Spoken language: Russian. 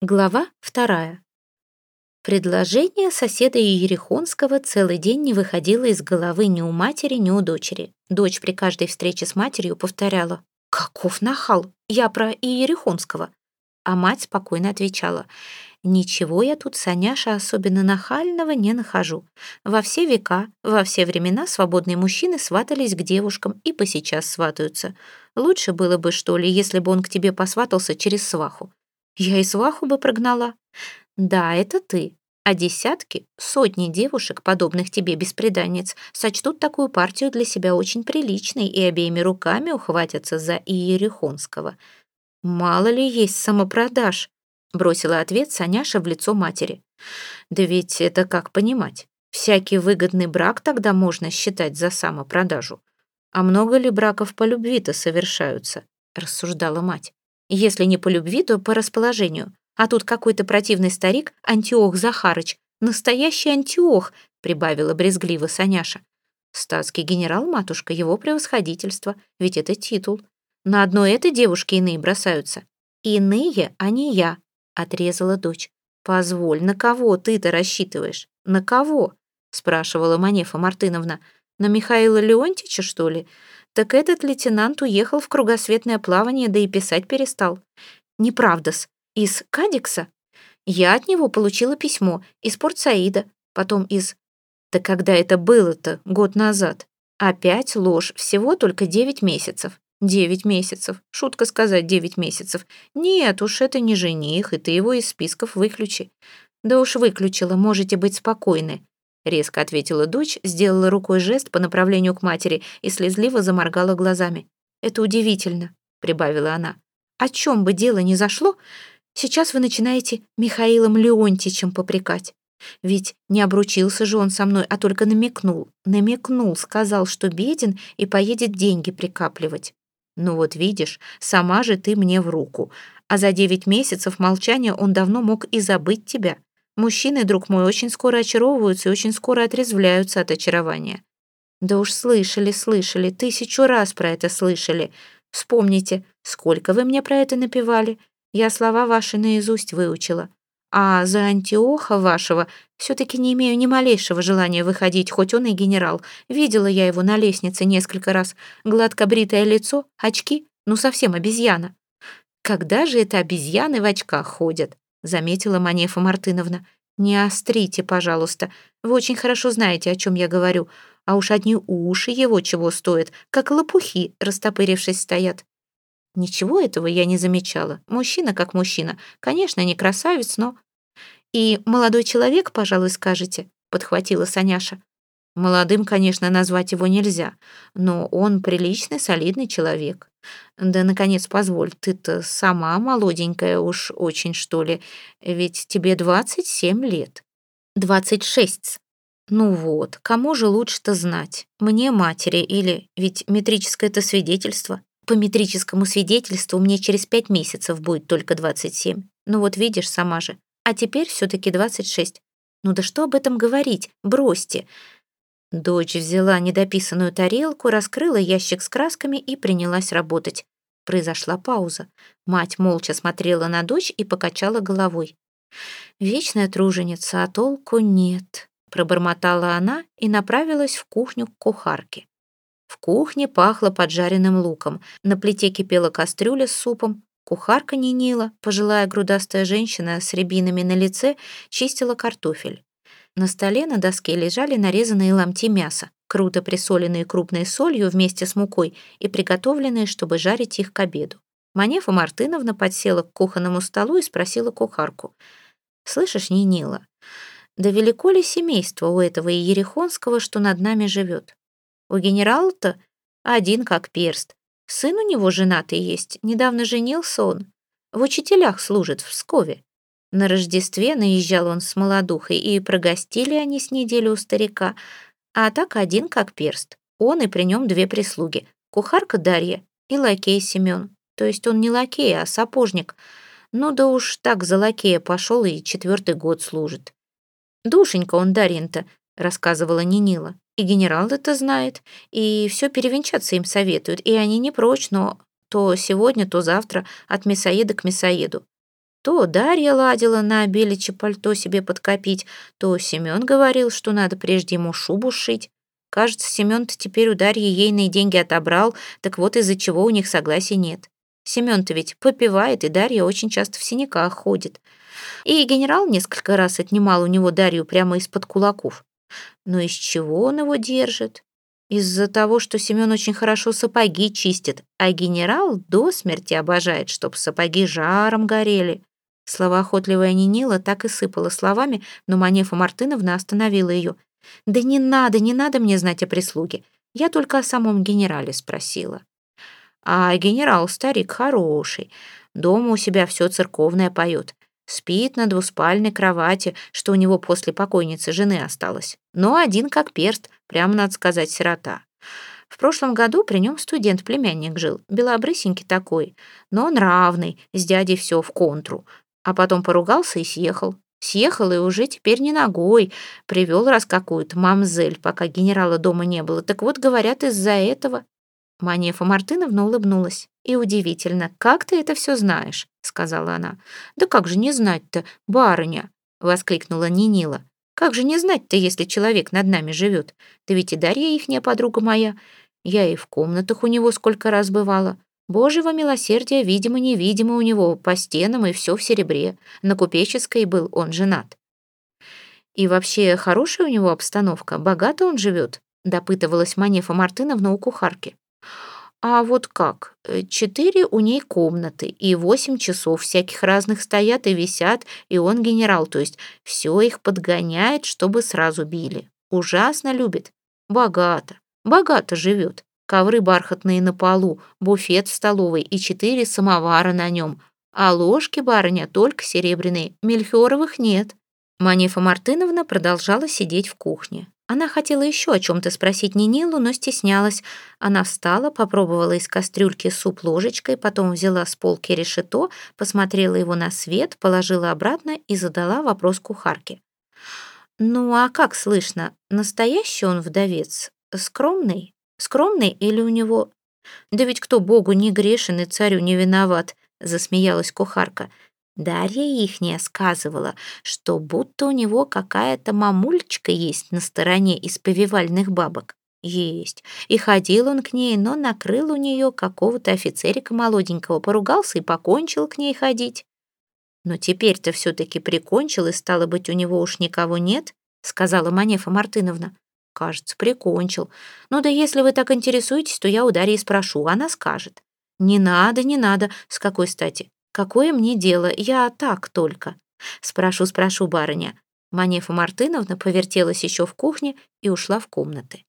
Глава вторая. Предложение соседа Иерихонского целый день не выходило из головы ни у матери, ни у дочери. Дочь при каждой встрече с матерью повторяла «Каков нахал! Я про Иерихонского!» А мать спокойно отвечала «Ничего я тут, Саняша, особенно нахального не нахожу. Во все века, во все времена свободные мужчины сватались к девушкам и посейчас сватаются. Лучше было бы, что ли, если бы он к тебе посватался через сваху. Я и сваху бы прогнала. Да, это ты. А десятки, сотни девушек, подобных тебе беспреданниц, сочтут такую партию для себя очень приличной и обеими руками ухватятся за Иерихонского. Мало ли есть самопродаж, бросила ответ Саняша в лицо матери. Да ведь это как понимать? Всякий выгодный брак тогда можно считать за самопродажу. А много ли браков по любви-то совершаются? рассуждала мать. Если не по любви, то по расположению. А тут какой-то противный старик, Антиох Захарыч. Настоящий Антиох, прибавила брезгливо Саняша. Статский генерал, матушка, его превосходительство. Ведь это титул. На одной этой девушке иные бросаются. Иные, а не я, отрезала дочь. Позволь, на кого ты-то рассчитываешь? На кого? спрашивала Манефа Мартыновна. На Михаила Леонтича, что ли? Так этот лейтенант уехал в кругосветное плавание, да и писать перестал. Неправда-с. Из Кадикса? Я от него получила письмо, из Порт-Саида, потом из... Да когда это было-то, год назад? Опять ложь, всего только девять месяцев. Девять месяцев. Шутка сказать девять месяцев. Нет уж, это не жених, и ты его из списков выключи. Да уж выключила, можете быть спокойны резко ответила дочь, сделала рукой жест по направлению к матери и слезливо заморгала глазами. «Это удивительно», — прибавила она. «О чем бы дело ни зашло, сейчас вы начинаете Михаилом Леонтичем попрекать. Ведь не обручился же он со мной, а только намекнул. Намекнул, сказал, что беден и поедет деньги прикапливать. Ну вот видишь, сама же ты мне в руку. А за девять месяцев молчания он давно мог и забыть тебя. Мужчины, друг мой, очень скоро очаровываются и очень скоро отрезвляются от очарования. Да уж слышали, слышали, тысячу раз про это слышали. Вспомните, сколько вы мне про это напевали. Я слова ваши наизусть выучила. А за Антиоха вашего все-таки не имею ни малейшего желания выходить, хоть он и генерал. Видела я его на лестнице несколько раз. Гладко бритое лицо, очки, ну совсем обезьяна. Когда же это обезьяны в очках ходят? Заметила Манефа Мартыновна. «Не острите, пожалуйста. Вы очень хорошо знаете, о чем я говорю. А уж одни уши его чего стоят, как лопухи, растопырившись, стоят». Ничего этого я не замечала. Мужчина как мужчина. Конечно, не красавец, но... «И молодой человек, пожалуй, скажете», — подхватила Саняша. Молодым, конечно, назвать его нельзя, но он приличный, солидный человек. Да, наконец, позволь, ты-то сама молоденькая уж очень, что ли, ведь тебе 27 лет. 26. Ну вот, кому же лучше-то знать? Мне, матери, или ведь метрическое это свидетельство? По метрическому свидетельству мне через пять месяцев будет только 27. Ну вот видишь сама же. А теперь все таки 26. Ну да что об этом говорить? Бросьте. Дочь взяла недописанную тарелку, раскрыла ящик с красками и принялась работать. Произошла пауза. Мать молча смотрела на дочь и покачала головой. «Вечная труженица, а толку нет», — пробормотала она и направилась в кухню к кухарке. В кухне пахло поджаренным луком, на плите кипела кастрюля с супом, кухарка Нинила, пожилая грудастая женщина с рябинами на лице, чистила картофель. На столе на доске лежали нарезанные ломти мяса, круто присоленные крупной солью вместе с мукой и приготовленные, чтобы жарить их к обеду. Манефа Мартыновна подсела к кухонному столу и спросила кухарку. «Слышишь, Нинила, да велико ли семейство у этого Иерихонского, что над нами живет? У генерала-то один как перст. Сын у него женатый есть, недавно женился он. В учителях служит в Пскове. На Рождестве наезжал он с молодухой, и прогостили они с неделю у старика, а так один как перст. Он и при нем две прислуги, кухарка Дарья и лакей Семен. То есть он не лакей, а сапожник. Ну да уж так за лакея пошел и четвертый год служит. «Душенька он Дарьин-то», — рассказывала Нинила. «И генерал это знает, и все перевенчаться им советуют, и они не прочь, но то сегодня, то завтра от мясоеда к мясоеду. То Дарья ладила на беличье пальто себе подкопить, то Семен говорил, что надо прежде ему шубу сшить. Кажется, Семен-то теперь у Дарьи ейные деньги отобрал, так вот из-за чего у них согласия нет. Семен-то ведь попивает, и Дарья очень часто в синяках ходит. И генерал несколько раз отнимал у него Дарью прямо из-под кулаков. Но из чего он его держит? Из-за того, что Семен очень хорошо сапоги чистит, а генерал до смерти обожает, чтоб сапоги жаром горели. Словоохотливая Нинила так и сыпала словами, но Манефа Мартыновна остановила ее. «Да не надо, не надо мне знать о прислуге. Я только о самом генерале спросила». «А генерал старик хороший. Дома у себя все церковное поет. Спит на двуспальной кровати, что у него после покойницы жены осталось. Но один как перст, прямо надо сказать, сирота. В прошлом году при нем студент-племянник жил, белобрысенький такой, но он равный, с дядей все в контру. А потом поругался и съехал. Съехал и уже теперь не ногой. Привел раз какую-то мамзель, пока генерала дома не было. Так вот, говорят, из-за этого. Манефа Мартыновна улыбнулась. «И удивительно, как ты это все знаешь?» — сказала она. «Да как же не знать-то, барыня?» — воскликнула Нинила. «Как же не знать-то, если человек над нами живет? Ты ведь и Дарья ихняя подруга моя. Я и в комнатах у него сколько раз бывала. Божьего милосердия, видимо-невидимо у него, по стенам и все в серебре. На купеческой был он женат. И вообще хорошая у него обстановка, богато он живет, допытывалась Манефа Мартыновна у кухарки. А вот как? Четыре у ней комнаты, и восемь часов всяких разных стоят и висят, и он генерал, то есть все их подгоняет, чтобы сразу били. Ужасно любит. Богато, богато живет. Ковры бархатные на полу, буфет в столовой и четыре самовара на нем. А ложки, барыня, только серебряные, мельхиоровых нет. Манефа Мартыновна продолжала сидеть в кухне. Она хотела еще о чем-то спросить Нинилу, но стеснялась. Она встала, попробовала из кастрюльки суп ложечкой, потом взяла с полки решето, посмотрела его на свет, положила обратно и задала вопрос кухарке. «Ну а как слышно, настоящий он вдовец? Скромный? Скромный или у него...» «Да ведь кто Богу не грешен и царю не виноват», — засмеялась кухарка. Дарья ихняя сказывала, что будто у него какая-то мамульчика есть на стороне из повивальных бабок. Есть. И ходил он к ней, но накрыл у нее какого-то офицерика молоденького, поругался и покончил к ней ходить. Но теперь-то все-таки прикончил, и стало быть, у него уж никого нет, сказала Манефа Мартыновна. Кажется, прикончил. Ну да если вы так интересуетесь, то я у Дарьи спрошу, она скажет. Не надо, не надо. С какой стати? Какое мне дело? Я так только. Спрошу, спрошу, барыня. Манефа Мартыновна повертелась еще в кухне и ушла в комнаты.